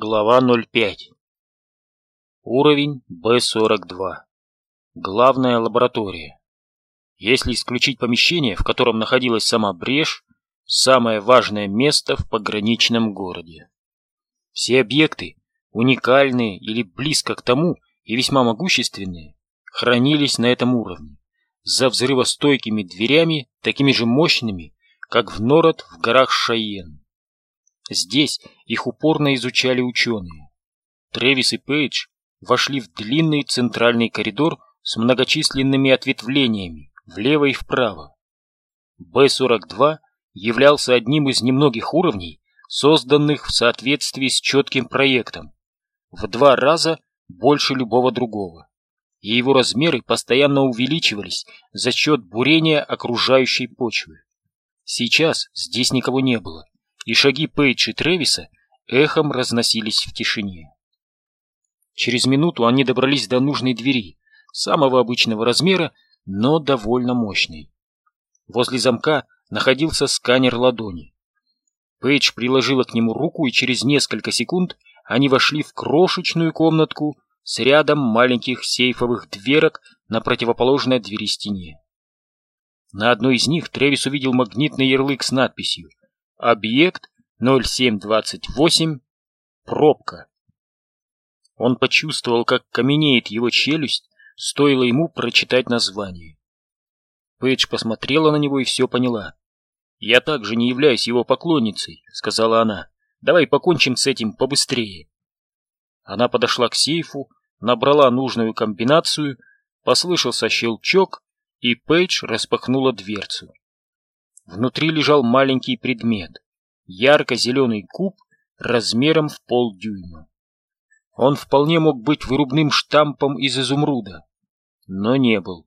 Глава 05 Уровень Б-42 Главная лаборатория Если исключить помещение, в котором находилась сама брешь, самое важное место в пограничном городе. Все объекты, уникальные или близко к тому и весьма могущественные, хранились на этом уровне, за взрывостойкими дверями, такими же мощными, как в Нород в горах Шайен. Здесь их упорно изучали ученые. Тревис и Пейдж вошли в длинный центральный коридор с многочисленными ответвлениями влево и вправо. Б-42 являлся одним из немногих уровней, созданных в соответствии с четким проектом, в два раза больше любого другого, и его размеры постоянно увеличивались за счет бурения окружающей почвы. Сейчас здесь никого не было, и шаги Пейдж и Тревиса эхом разносились в тишине. Через минуту они добрались до нужной двери, самого обычного размера, но довольно мощной. Возле замка находился сканер ладони. Пейдж приложила к нему руку, и через несколько секунд они вошли в крошечную комнатку с рядом маленьких сейфовых дверок на противоположной двери стене. На одной из них Тревис увидел магнитный ярлык с надписью Объект 0728. Пробка. Он почувствовал, как каменеет его челюсть, стоило ему прочитать название. Пейдж посмотрела на него и все поняла. «Я также не являюсь его поклонницей», — сказала она. «Давай покончим с этим побыстрее». Она подошла к сейфу, набрала нужную комбинацию, послышался щелчок, и Пейдж распахнула дверцу. Внутри лежал маленький предмет, ярко-зеленый куб размером в полдюйма. Он вполне мог быть вырубным штампом из изумруда, но не был.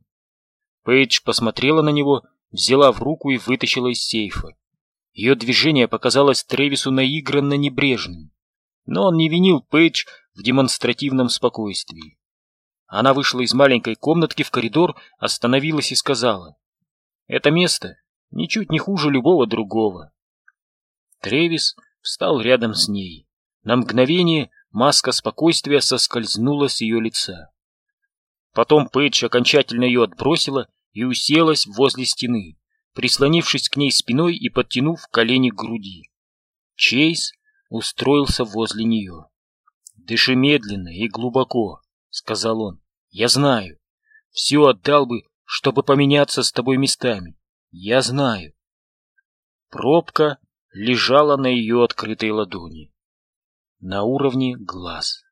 Пейдж посмотрела на него, взяла в руку и вытащила из сейфа. Ее движение показалось Тревису наигранно небрежным, но он не винил Пейдж в демонстративном спокойствии. Она вышла из маленькой комнатки в коридор, остановилась и сказала, «Это место ничуть не хуже любого другого. Тревис встал рядом с ней. На мгновение маска спокойствия соскользнула с ее лица. Потом Пейдж окончательно ее отбросила и уселась возле стены, прислонившись к ней спиной и подтянув колени к груди. Чейз устроился возле нее. «Дыши медленно и глубоко», — сказал он. «Я знаю. Все отдал бы, чтобы поменяться с тобой местами. Я знаю. Пробка лежала на ее открытой ладони. На уровне глаз.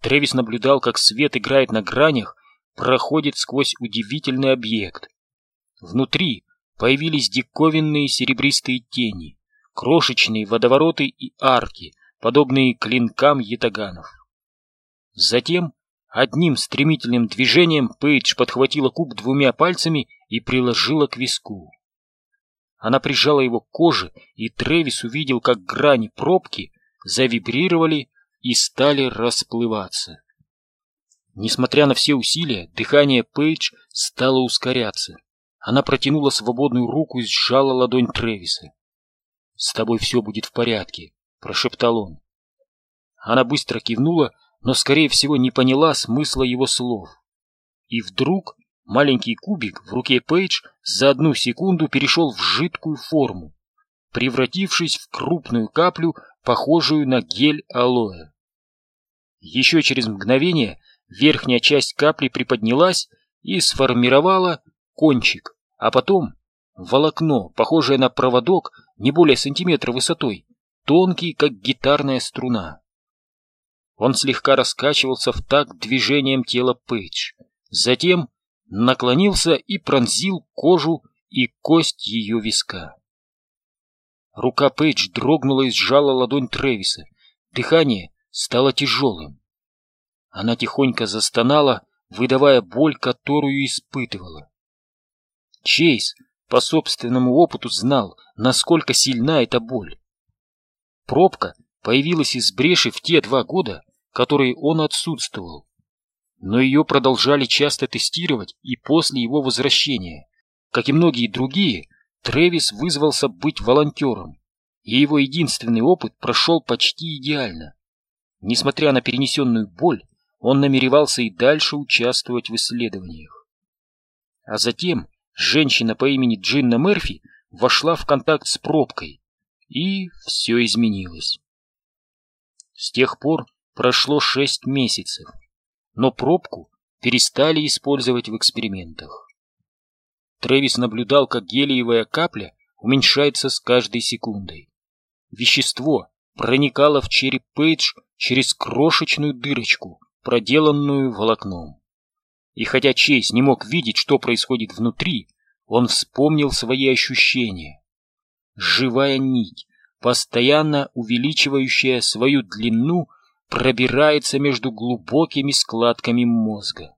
Тревис наблюдал, как свет играет на гранях, проходит сквозь удивительный объект. Внутри появились диковинные серебристые тени, крошечные водовороты и арки, подобные клинкам ятаганов. Затем одним стремительным движением Пейдж подхватила куб двумя пальцами и приложила к виску. Она прижала его к коже, и Тревис увидел, как грани пробки завибрировали и стали расплываться. Несмотря на все усилия, дыхание Пейдж стало ускоряться. Она протянула свободную руку и сжала ладонь Тревиса. «С тобой все будет в порядке», — прошептал он. Она быстро кивнула, но, скорее всего, не поняла смысла его слов. И вдруг Маленький кубик в руке Пейдж за одну секунду перешел в жидкую форму, превратившись в крупную каплю, похожую на гель алоэ. Еще через мгновение верхняя часть капли приподнялась и сформировала кончик, а потом волокно, похожее на проводок не более сантиметра высотой, тонкий, как гитарная струна. Он слегка раскачивался в такт движением тела Пейдж. Затем наклонился и пронзил кожу и кость ее виска. Рука Пейдж дрогнула и сжала ладонь Тревиса. Дыхание стало тяжелым. Она тихонько застонала, выдавая боль, которую испытывала. Чейз по собственному опыту знал, насколько сильна эта боль. Пробка появилась из бреши в те два года, которые он отсутствовал но ее продолжали часто тестировать и после его возвращения. Как и многие другие, Трэвис вызвался быть волонтером, и его единственный опыт прошел почти идеально. несмотря на перенесенную боль, он намеревался и дальше участвовать в исследованиях. А затем женщина по имени Джинна Мерфи вошла в контакт с пробкой, и все изменилось. С тех пор прошло шесть месяцев, но пробку перестали использовать в экспериментах. Трэвис наблюдал, как гелиевая капля уменьшается с каждой секундой. Вещество проникало в череп Пейдж через крошечную дырочку, проделанную волокном. И хотя Чейз не мог видеть, что происходит внутри, он вспомнил свои ощущения. Живая нить, постоянно увеличивающая свою длину, пробирается между глубокими складками мозга.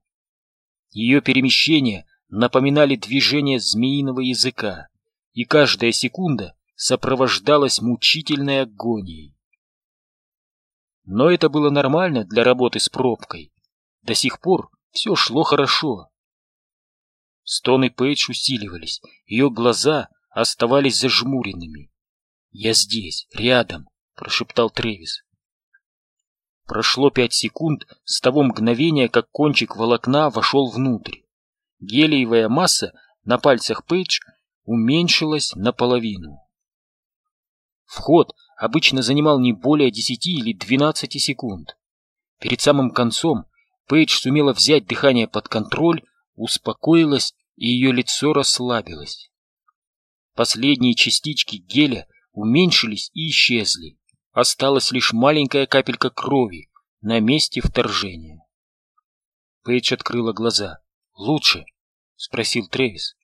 Ее перемещения напоминали движение змеиного языка, и каждая секунда сопровождалась мучительной агонией. Но это было нормально для работы с пробкой. До сих пор все шло хорошо. Стоны Пейдж усиливались, ее глаза оставались зажмуренными. «Я здесь, рядом», — прошептал Тревис. Прошло пять секунд с того мгновения, как кончик волокна вошел внутрь. Гелиевая масса на пальцах Пейдж уменьшилась наполовину. Вход обычно занимал не более 10 или 12 секунд. Перед самым концом Пейдж сумела взять дыхание под контроль, успокоилась и ее лицо расслабилось. Последние частички геля уменьшились и исчезли. Осталась лишь маленькая капелька крови на месте вторжения. Пейдж открыла глаза. «Лучше?» — спросил Трэвис.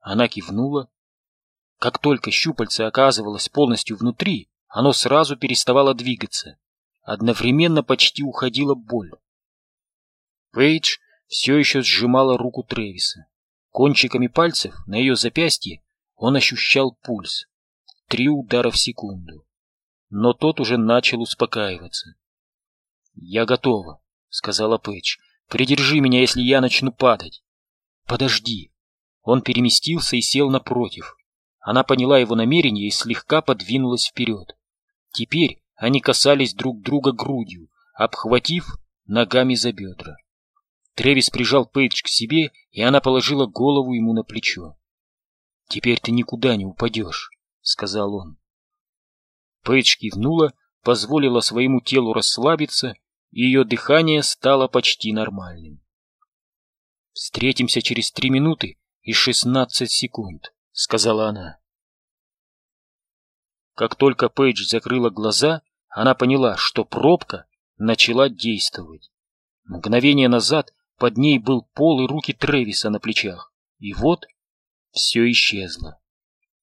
Она кивнула. Как только щупальце оказывалось полностью внутри, оно сразу переставало двигаться. Одновременно почти уходила боль. Пейдж все еще сжимала руку Трэвиса. Кончиками пальцев на ее запястье он ощущал пульс. Три удара в секунду. Но тот уже начал успокаиваться. «Я готова», — сказала Пэтч. «Придержи меня, если я начну падать». «Подожди». Он переместился и сел напротив. Она поняла его намерение и слегка подвинулась вперед. Теперь они касались друг друга грудью, обхватив ногами за бедра. Тревис прижал Пейдж к себе, и она положила голову ему на плечо. «Теперь ты никуда не упадешь», — сказал он. Пейдж кивнула, позволила своему телу расслабиться, и ее дыхание стало почти нормальным. «Встретимся через три минуты и шестнадцать секунд», — сказала она. Как только Пейдж закрыла глаза, она поняла, что пробка начала действовать. Мгновение назад под ней был пол и руки Тревиса на плечах. И вот все исчезло.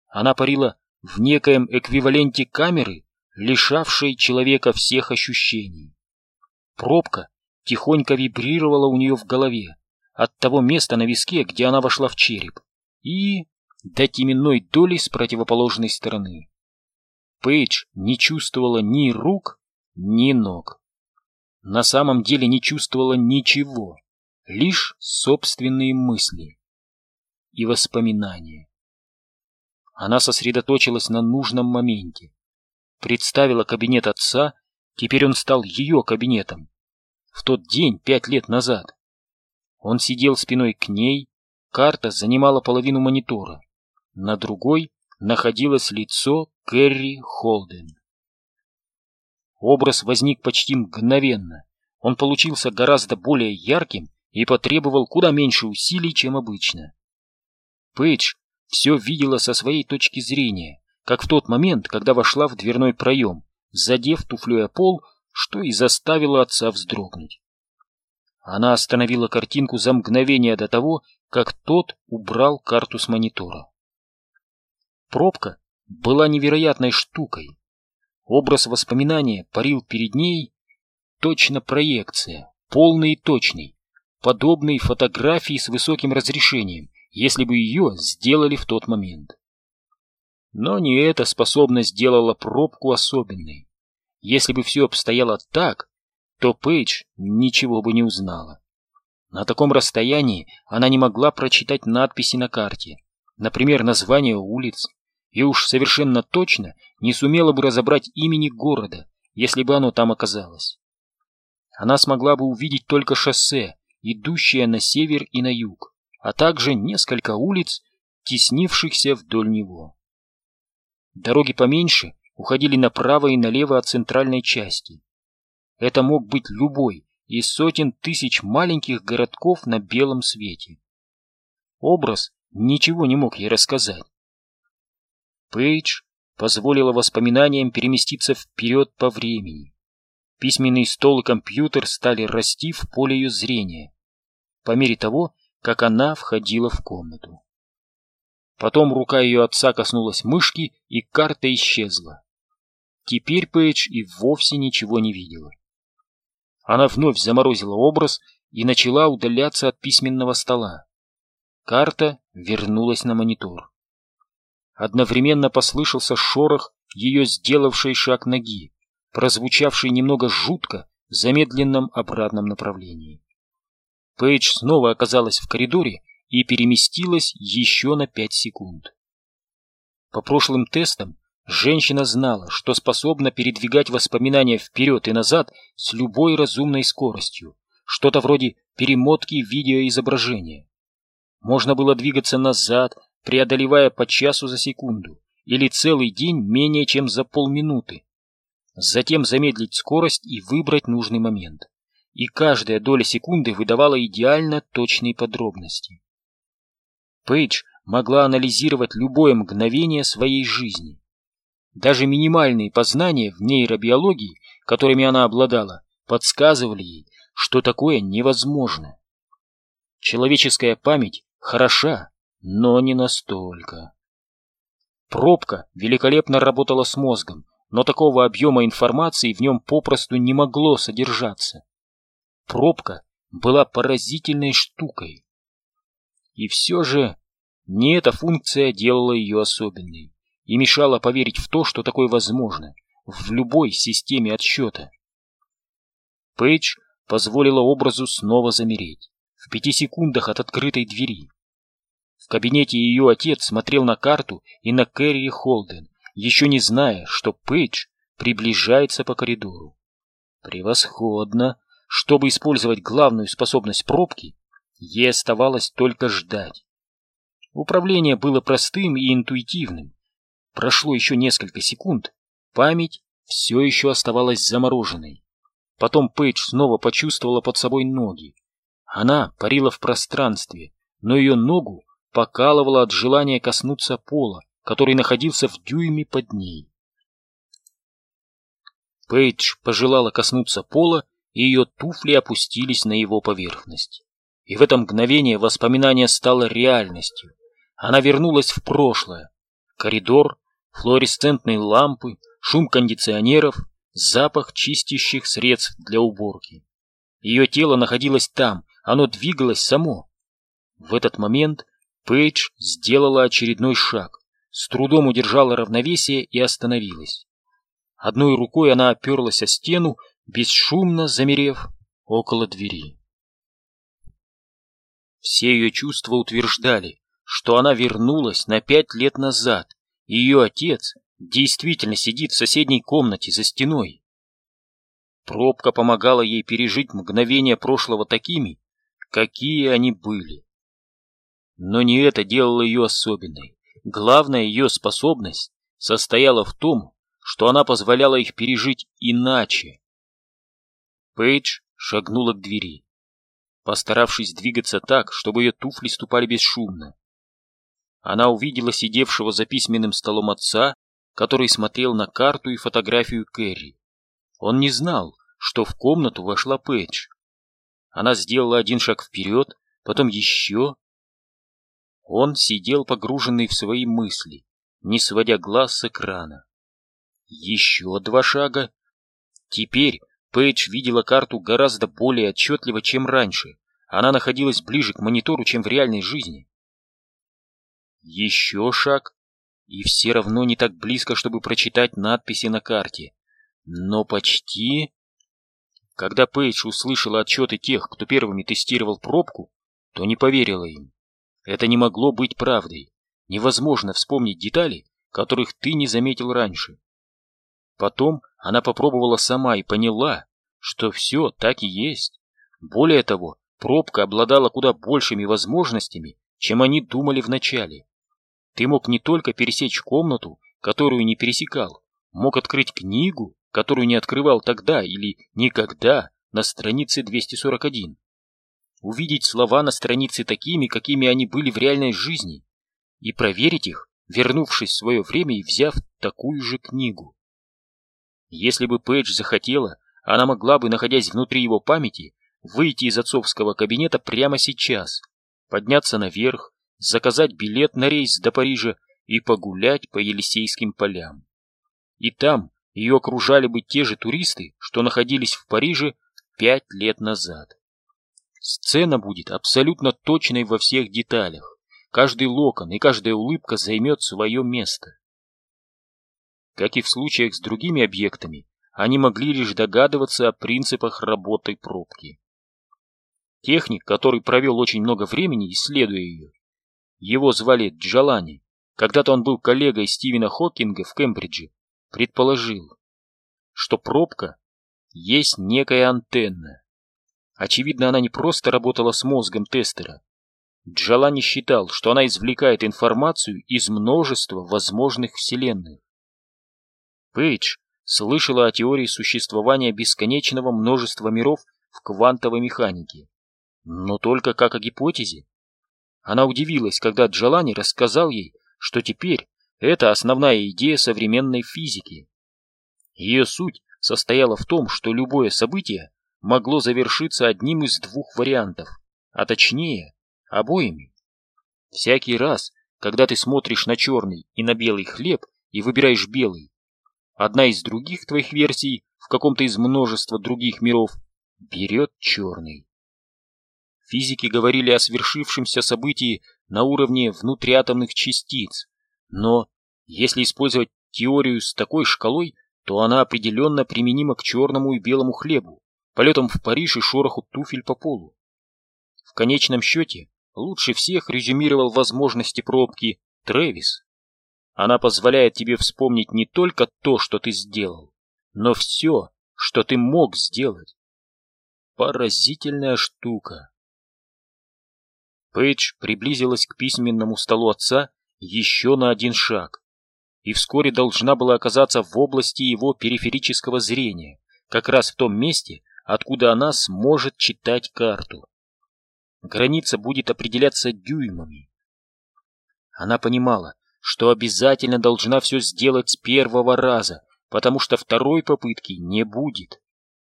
Она парила в некоем эквиваленте камеры, лишавшей человека всех ощущений. Пробка тихонько вибрировала у нее в голове, от того места на виске, где она вошла в череп, и до теменной доли с противоположной стороны. Пейдж не чувствовала ни рук, ни ног. На самом деле не чувствовала ничего лишь собственные мысли и воспоминания. Она сосредоточилась на нужном моменте, представила кабинет отца, теперь он стал ее кабинетом. В тот день, пять лет назад. Он сидел спиной к ней, карта занимала половину монитора, на другой находилось лицо Кэрри Холден. Образ возник почти мгновенно, он получился гораздо более ярким и потребовал куда меньше усилий, чем обычно. Пейдж все видела со своей точки зрения, как в тот момент, когда вошла в дверной проем, задев туфлей о пол, что и заставило отца вздрогнуть. Она остановила картинку за мгновение до того, как тот убрал карту с монитора. Пробка была невероятной штукой. Образ воспоминания парил перед ней, точно проекция, полный и точный, подобной фотографии с высоким разрешением, если бы ее сделали в тот момент. Но не эта способность сделала пробку особенной. Если бы все обстояло так, то Пейдж ничего бы не узнала. На таком расстоянии она не могла прочитать надписи на карте, например, название улиц, и уж совершенно точно не сумела бы разобрать имени города, если бы оно там оказалось. она смогла бы увидеть только шоссе, идущее на север и на юг, а также несколько улиц, теснившихся вдоль него. Дороги поменьше уходили направо и налево от центральной части. Это мог быть любой из сотен тысяч маленьких городков на белом свете. Образ ничего не мог ей рассказать. Пейдж позволила воспоминаниям переместиться вперед по времени. Письменный стол и компьютер стали расти в поле ее зрения, по мере того, как она входила в комнату. Потом рука ее отца коснулась мышки, и карта исчезла. Теперь Пейдж и вовсе ничего не видела. Она вновь заморозила образ и начала удаляться от письменного стола. Карта вернулась на монитор. Одновременно послышался шорох ее сделавшей шаг ноги, прозвучавший немного жутко в замедленном обратном направлении. Пейдж снова оказалась в коридоре и переместилась еще на пять секунд. По прошлым тестам женщина знала, что способна передвигать воспоминания вперед и назад с любой разумной скоростью, что-то вроде перемотки видеоизображения. Можно было двигаться назад, преодолевая по часу за секунду, или целый день менее чем за полминуты. Затем замедлить скорость и выбрать нужный момент и каждая доля секунды выдавала идеально точные подробности. Пейдж могла анализировать любое мгновение своей жизни. Даже минимальные познания в нейробиологии, которыми она обладала, подсказывали ей, что такое невозможно. Человеческая память хороша, но не настолько. Пробка великолепно работала с мозгом, но такого объема информации в нем попросту не могло содержаться. Пробка была поразительной штукой. И все же не эта функция делала ее особенной и мешала поверить в то, что такое возможно в любой системе отсчета. Пейдж позволила образу снова замереть, в пяти секундах от открытой двери. В кабинете ее отец смотрел на карту и на Кэрри Холден, еще не зная, что Пейдж приближается по коридору. Превосходно! Чтобы использовать главную способность пробки, ей оставалось только ждать. Управление было простым и интуитивным. Прошло еще несколько секунд, память все еще оставалась замороженной. Потом Пейдж снова почувствовала под собой ноги. Она парила в пространстве, но ее ногу покалывало от желания коснуться пола, который находился в дюйме под ней. Пейдж пожелала коснуться пола и ее туфли опустились на его поверхность. И в это мгновение воспоминание стало реальностью. Она вернулась в прошлое. Коридор, флуоресцентные лампы, шум кондиционеров, запах чистящих средств для уборки. Ее тело находилось там, оно двигалось само. В этот момент Пейдж сделала очередной шаг, с трудом удержала равновесие и остановилась. Одной рукой она оперлась о стену, бесшумно замерев около двери. Все ее чувства утверждали, что она вернулась на пять лет назад, и ее отец действительно сидит в соседней комнате за стеной. Пробка помогала ей пережить мгновения прошлого такими, какие они были. Но не это делало ее особенной. Главная ее способность состояла в том, что она позволяла их пережить иначе, Пейдж шагнула к двери, постаравшись двигаться так, чтобы ее туфли ступали бесшумно. Она увидела сидевшего за письменным столом отца, который смотрел на карту и фотографию Кэрри. Он не знал, что в комнату вошла Пейдж. Она сделала один шаг вперед, потом еще. Он сидел погруженный в свои мысли, не сводя глаз с экрана. Еще два шага. Теперь Пейдж видела карту гораздо более отчетливо, чем раньше. Она находилась ближе к монитору, чем в реальной жизни. Еще шаг, и все равно не так близко, чтобы прочитать надписи на карте. Но почти... Когда Пейдж услышала отчеты тех, кто первыми тестировал пробку, то не поверила им. Это не могло быть правдой. Невозможно вспомнить детали, которых ты не заметил раньше. Потом она попробовала сама и поняла, что все так и есть. Более того, пробка обладала куда большими возможностями, чем они думали вначале. Ты мог не только пересечь комнату, которую не пересекал, мог открыть книгу, которую не открывал тогда или никогда на странице 241. Увидеть слова на странице такими, какими они были в реальной жизни, и проверить их, вернувшись в свое время и взяв такую же книгу. Если бы Пейдж захотела, она могла бы, находясь внутри его памяти, выйти из отцовского кабинета прямо сейчас, подняться наверх, заказать билет на рейс до Парижа и погулять по Елисейским полям. И там ее окружали бы те же туристы, что находились в Париже пять лет назад. Сцена будет абсолютно точной во всех деталях. Каждый локон и каждая улыбка займет свое место. Как и в случаях с другими объектами, они могли лишь догадываться о принципах работы пробки. Техник, который провел очень много времени, исследуя ее, его звали Джалани, когда-то он был коллегой Стивена Хокинга в Кембридже, предположил, что пробка есть некая антенна. Очевидно, она не просто работала с мозгом тестера. Джалани считал, что она извлекает информацию из множества возможных вселенных. Пейдж слышала о теории существования бесконечного множества миров в квантовой механике, но только как о гипотезе. Она удивилась, когда Джалани рассказал ей, что теперь это основная идея современной физики. Ее суть состояла в том, что любое событие могло завершиться одним из двух вариантов, а точнее, обоими. Всякий раз, когда ты смотришь на черный и на белый хлеб и выбираешь белый, Одна из других твоих версий в каком-то из множества других миров берет черный. Физики говорили о свершившемся событии на уровне внутриатомных частиц, но если использовать теорию с такой шкалой, то она определенно применима к черному и белому хлебу, полетам в Париж и шороху туфель по полу. В конечном счете, лучше всех резюмировал возможности пробки Трэвис. Она позволяет тебе вспомнить не только то, что ты сделал, но все, что ты мог сделать. Поразительная штука. Пейдж приблизилась к письменному столу отца еще на один шаг и вскоре должна была оказаться в области его периферического зрения, как раз в том месте, откуда она сможет читать карту. Граница будет определяться дюймами. Она понимала, что обязательно должна все сделать с первого раза, потому что второй попытки не будет.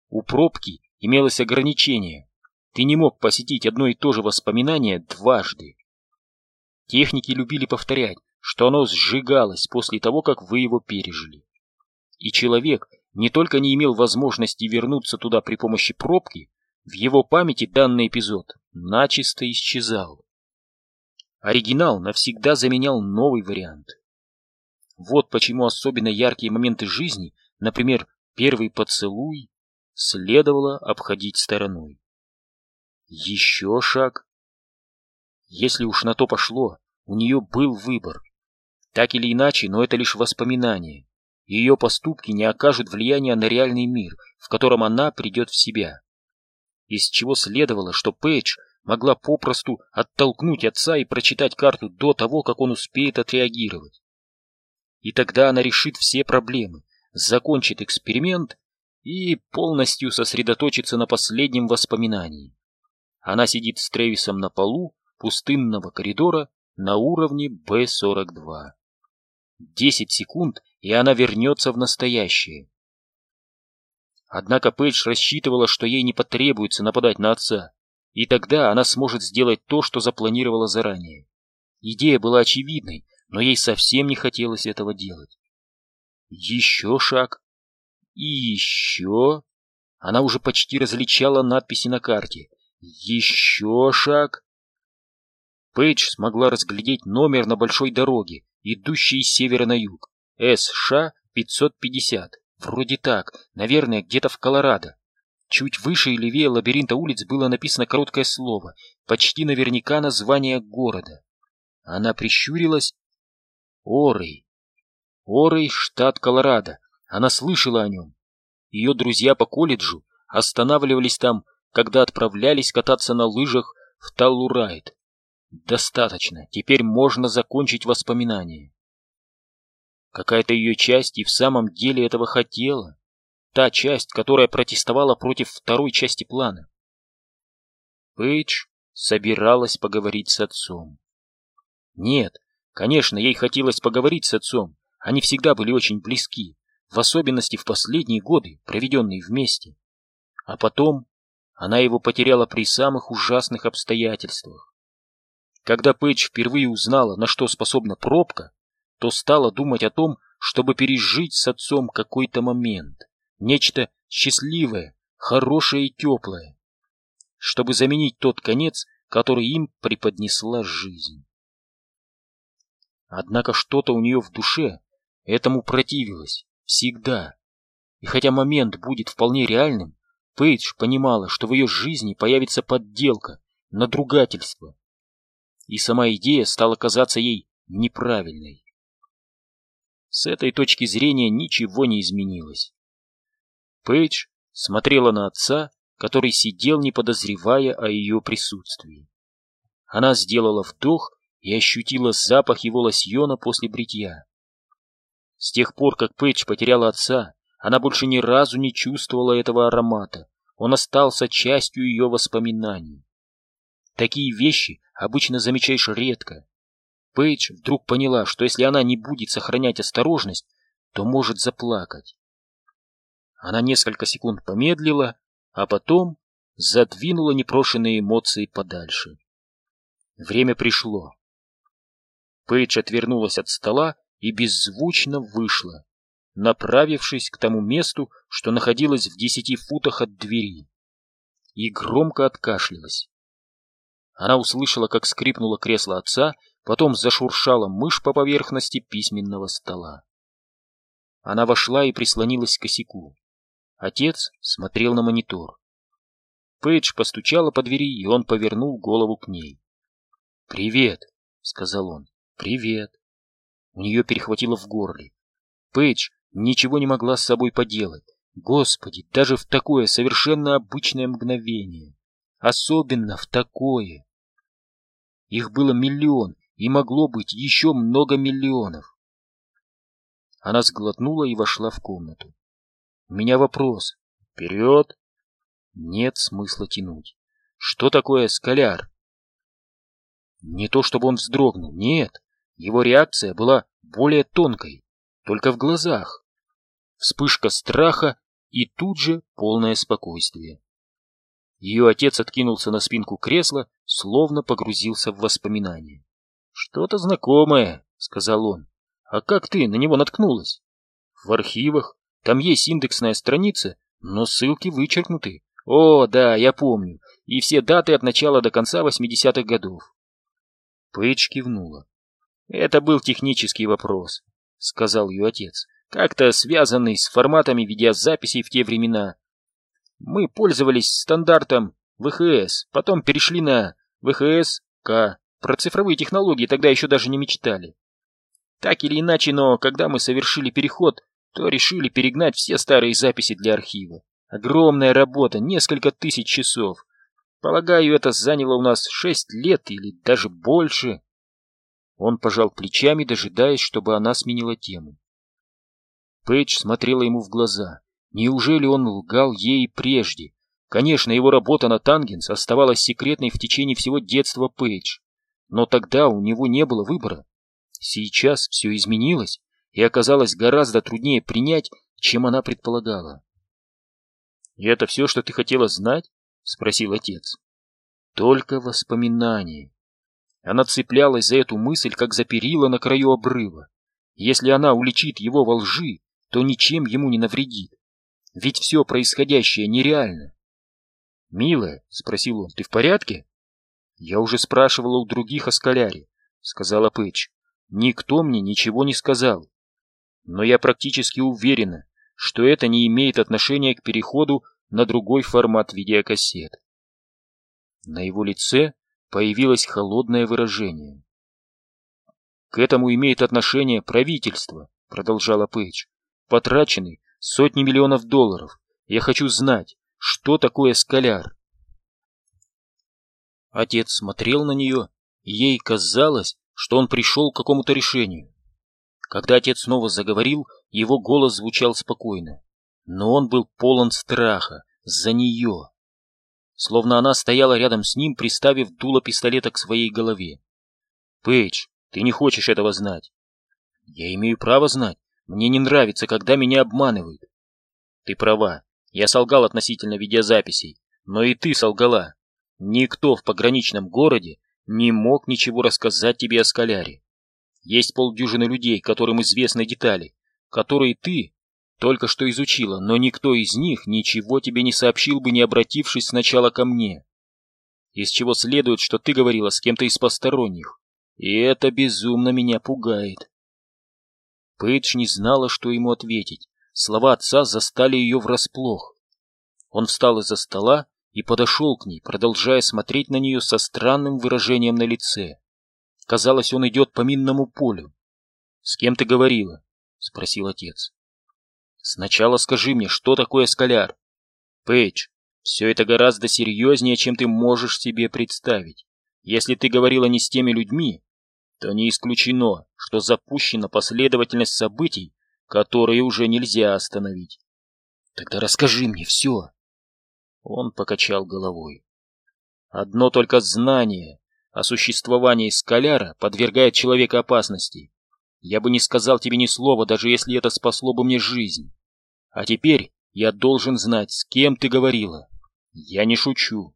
У пробки имелось ограничение. Ты не мог посетить одно и то же воспоминание дважды. Техники любили повторять, что оно сжигалось после того, как вы его пережили. И человек не только не имел возможности вернуться туда при помощи пробки, в его памяти данный эпизод начисто исчезал. Оригинал навсегда заменял новый вариант. Вот почему особенно яркие моменты жизни, например, первый поцелуй, следовало обходить стороной. Еще шаг. Если уж на то пошло, у нее был выбор. Так или иначе, но это лишь воспоминание. Ее поступки не окажут влияния на реальный мир, в котором она придет в себя. Из чего следовало, что Пейдж могла попросту оттолкнуть отца и прочитать карту до того, как он успеет отреагировать. И тогда она решит все проблемы, закончит эксперимент и полностью сосредоточится на последнем воспоминании. Она сидит с Тревисом на полу пустынного коридора на уровне Б-42. Десять секунд, и она вернется в настоящее. Однако Пейдж рассчитывала, что ей не потребуется нападать на отца. И тогда она сможет сделать то, что запланировала заранее. Идея была очевидной, но ей совсем не хотелось этого делать. Еще шаг. И еще. Она уже почти различала надписи на карте. Еще шаг. Пейдж смогла разглядеть номер на большой дороге, идущей с севера на юг. СШ-550. Вроде так, наверное, где-то в Колорадо. Чуть выше и левее лабиринта улиц было написано короткое слово, почти наверняка название города. Она прищурилась. Орей. Орей, штат Колорадо. Она слышала о нем. Ее друзья по колледжу, останавливались там, когда отправлялись кататься на лыжах в Таллурайт. Достаточно, теперь можно закончить воспоминания. Какая-то ее часть и в самом деле этого хотела. Та часть, которая протестовала против второй части плана. Пейдж собиралась поговорить с отцом. Нет, конечно, ей хотелось поговорить с отцом. Они всегда были очень близки, в особенности в последние годы, проведенные вместе. А потом она его потеряла при самых ужасных обстоятельствах. Когда Пейдж впервые узнала, на что способна пробка, то стала думать о том, чтобы пережить с отцом какой-то момент, нечто счастливое, хорошее и теплое, чтобы заменить тот конец, который им преподнесла жизнь. Однако что-то у нее в душе этому противилось, всегда. И хотя момент будет вполне реальным, Пейдж понимала, что в ее жизни появится подделка, надругательство. И сама идея стала казаться ей неправильной. С этой точки зрения ничего не изменилось. Пейдж смотрела на отца, который сидел, не подозревая о ее присутствии. Она сделала вдох и ощутила запах его лосьона после бритья. С тех пор, как Пейдж потеряла отца, она больше ни разу не чувствовала этого аромата. Он остался частью ее воспоминаний. Такие вещи обычно замечаешь редко. Пейдж вдруг поняла, что если она не будет сохранять осторожность, то может заплакать. Она несколько секунд помедлила, а потом задвинула непрошенные эмоции подальше. Время пришло. Пейдж отвернулась от стола и беззвучно вышла, направившись к тому месту, что находилось в десяти футах от двери, и громко откашлялась. Она услышала, как скрипнуло кресло отца, потом зашуршала мышь по поверхности письменного стола. Она вошла и прислонилась к косяку. Отец смотрел на монитор. Пейдж постучала по двери, и он повернул голову к ней. «Привет», — сказал он, — «привет». У нее перехватило в горле. Пейдж ничего не могла с собой поделать. Господи, даже в такое совершенно обычное мгновение. Особенно в такое. Их было миллион, и могло быть еще много миллионов. Она сглотнула и вошла в комнату. Меня вопрос. Вперед! Нет смысла тянуть. Что такое скаляр? Не то, чтобы он вздрогнул, нет. Его реакция была более тонкой, только в глазах. Вспышка страха и тут же полное спокойствие. Ее отец откинулся на спинку кресла, словно погрузился в воспоминания. «Что-то знакомое», — сказал он. «А как ты на него наткнулась?» «В архивах. Там есть индексная страница, но ссылки вычеркнуты. О, да, я помню. И все даты от начала до конца 80-х годов». Пейдж кивнула. «Это был технический вопрос», — сказал ее отец, «как-то связанный с форматами видеозаписей в те времена. Мы пользовались стандартом ВХС, потом перешли на ВХС-К. Про цифровые технологии тогда еще даже не мечтали. Так или иначе, но когда мы совершили переход, то решили перегнать все старые записи для архива. Огромная работа, несколько тысяч часов. Полагаю, это заняло у нас шесть лет или даже больше. Он пожал плечами, дожидаясь, чтобы она сменила тему. Пейдж смотрела ему в глаза. Неужели он лгал ей прежде? Конечно, его работа на Тангенс оставалась секретной в течение всего детства Пейдж. Но тогда у него не было выбора. Сейчас все изменилось и оказалось гораздо труднее принять, чем она предполагала. «И это все, что ты хотела знать?» — спросил отец. «Только воспоминания». Она цеплялась за эту мысль, как за перила на краю обрыва. Если она уличит его во лжи, то ничем ему не навредит. Ведь все происходящее нереально. «Милая», — спросил он, — «ты в порядке?» «Я уже спрашивала у других о скаляре», — сказала Пэтч. «Никто мне ничего не сказал. Но я практически уверена, что это не имеет отношения к переходу на другой формат видеокассет». На его лице появилось холодное выражение. «К этому имеет отношение правительство», — продолжала Пэтч. «Потрачены сотни миллионов долларов. Я хочу знать, что такое скаляр. Отец смотрел на нее, и ей казалось, что он пришел к какому-то решению. Когда отец снова заговорил, его голос звучал спокойно, но он был полон страха за нее. Словно она стояла рядом с ним, приставив дуло пистолета к своей голове. «Пейдж, ты не хочешь этого знать». «Я имею право знать. Мне не нравится, когда меня обманывают». «Ты права. Я солгал относительно видеозаписей, но и ты солгала. Никто в пограничном городе не мог ничего рассказать тебе о Скаляре. Есть полдюжины людей, которым известны детали, которые ты только что изучила, но никто из них ничего тебе не сообщил бы, не обратившись сначала ко мне. Из чего следует, что ты говорила с кем-то из посторонних. И это безумно меня пугает. Пейдж не знала, что ему ответить. Слова отца застали ее врасплох. Он встал из-за стола и подошел к ней, продолжая смотреть на нее со странным выражением на лице. Казалось, он идет по минному полю. — С кем ты говорила? — спросил отец. — Сначала скажи мне, что такое скаляр? — Пейдж, все это гораздо серьезнее, чем ты можешь себе представить. Если ты говорила не с теми людьми, то не исключено, что запущена последовательность событий, которые уже нельзя остановить. Тогда расскажи мне все. Он покачал головой. Одно только знание о существовании скаляра подвергает человека опасности. Я бы не сказал тебе ни слова, даже если это спасло бы мне жизнь. А теперь я должен знать, с кем ты говорила. Я не шучу.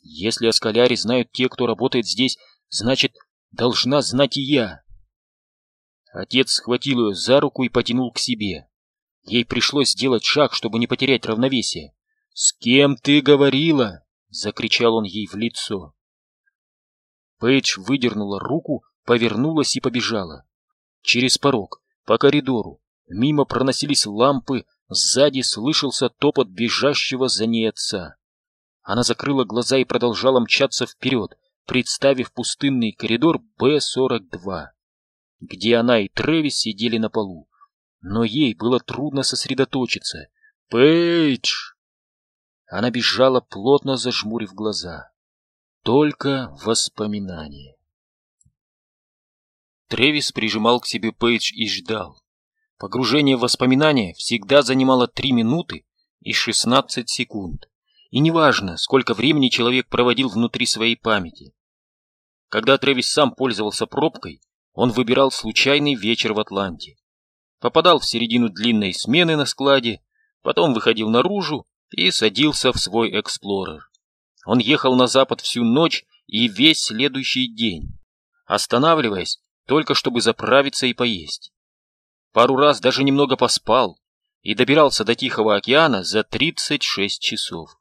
Если о скаляре знают те, кто работает здесь, значит, должна знать и я. Отец схватил ее за руку и потянул к себе. Ей пришлось сделать шаг, чтобы не потерять равновесие. «С кем ты говорила?» — закричал он ей в лицо. Пейдж выдернула руку, повернулась и побежала. Через порог, по коридору, мимо проносились лампы, сзади слышался топот бежащего за ней отца. Она закрыла глаза и продолжала мчаться вперед, представив пустынный коридор Б-42 где она и Трэвис сидели на полу. Но ей было трудно сосредоточиться. «Пейдж!» Она бежала, плотно зажмурив глаза. Только воспоминания. Трэвис прижимал к себе Пейдж и ждал. Погружение в воспоминания всегда занимало три минуты и шестнадцать секунд. И неважно, сколько времени человек проводил внутри своей памяти. Когда Трэвис сам пользовался пробкой, он выбирал случайный вечер в Атланте. Попадал в середину длинной смены на складе, потом выходил наружу и садился в свой эксплорер. Он ехал на запад всю ночь и весь следующий день, останавливаясь только чтобы заправиться и поесть. Пару раз даже немного поспал и добирался до Тихого океана за 36 часов.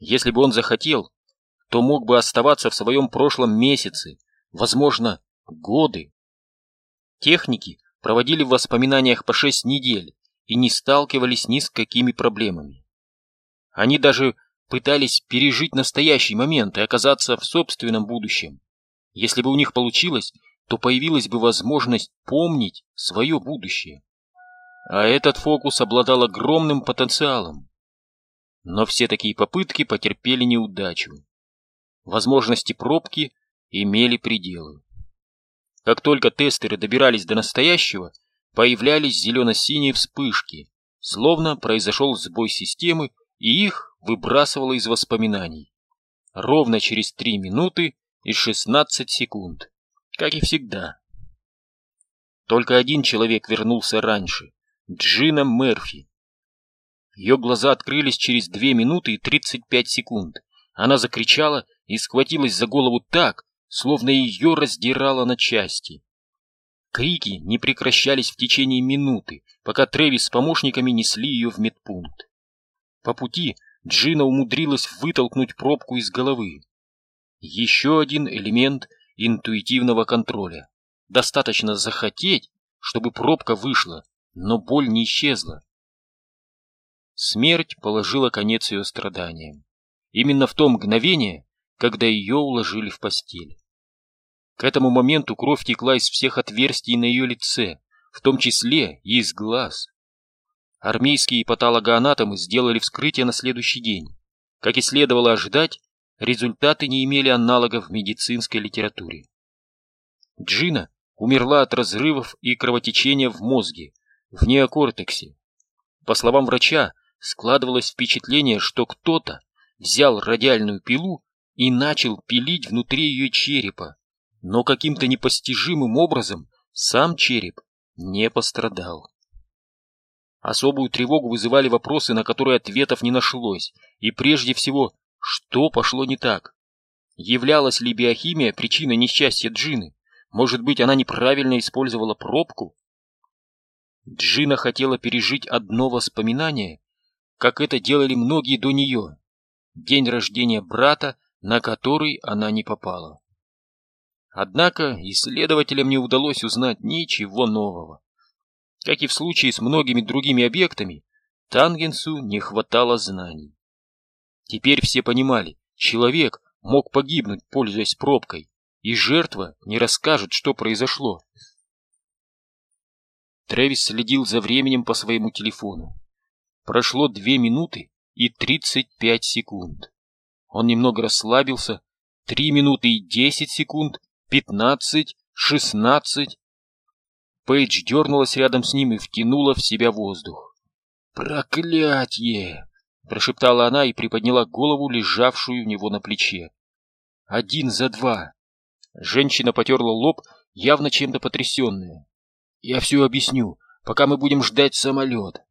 Если бы он захотел, то мог бы оставаться в своем прошлом месяце, возможно, годы. Техники проводили в воспоминаниях по шесть недель и не сталкивались ни с какими проблемами. Они даже пытались пережить настоящий момент и оказаться в собственном будущем. Если бы у них получилось, то появилась бы возможность помнить свое будущее. А этот фокус обладал огромным потенциалом. Но все такие попытки потерпели неудачу. Возможности пробки имели пределы. Как только тестеры добирались до настоящего, появлялись зелено-синие вспышки, словно произошел сбой системы, и их выбрасывало из воспоминаний. Ровно через 3 минуты и 16 секунд, как и всегда. Только один человек вернулся раньше — Джина Мерфи. Ее глаза открылись через 2 минуты и 35 секунд. Она закричала и схватилась за голову так, словно ее раздирало на части. Крики не прекращались в течение минуты, пока Трэвис с помощниками несли ее в медпункт. По пути Джина умудрилась вытолкнуть пробку из головы. Еще один элемент интуитивного контроля. Достаточно захотеть, чтобы пробка вышла, но боль не исчезла. Смерть положила конец ее страданиям. Именно в то мгновение, когда ее уложили в постель. К этому моменту кровь текла из всех отверстий на ее лице, в том числе и из глаз. Армейские патологоанатомы сделали вскрытие на следующий день. Как и следовало ожидать, результаты не имели аналогов в медицинской литературе. Джина умерла от разрывов и кровотечения в мозге, в неокортексе. По словам врача, складывалось впечатление, что кто-то взял радиальную пилу и начал пилить внутри ее черепа, но каким-то непостижимым образом сам череп не пострадал. Особую тревогу вызывали вопросы, на которые ответов не нашлось, и прежде всего, что пошло не так? Являлась ли биохимия причиной несчастья Джины? Может быть, она неправильно использовала пробку? Джина хотела пережить одно воспоминание, как это делали многие до нее. День рождения брата, на который она не попала. Однако исследователям не удалось узнать ничего нового. Как и в случае с многими другими объектами, Тангенсу не хватало знаний. Теперь все понимали, человек мог погибнуть, пользуясь пробкой, и жертва не расскажет, что произошло. Трэвис следил за временем по своему телефону. Прошло две минуты и тридцать пять секунд. Он немного расслабился. Три минуты и десять секунд, пятнадцать, шестнадцать. Пейдж дернулась рядом с ним и втянула в себя воздух. «Проклятье!» — прошептала она и приподняла голову, лежавшую у него на плече. «Один за два!» Женщина потерла лоб, явно чем-то потрясенная. «Я все объясню, пока мы будем ждать самолет».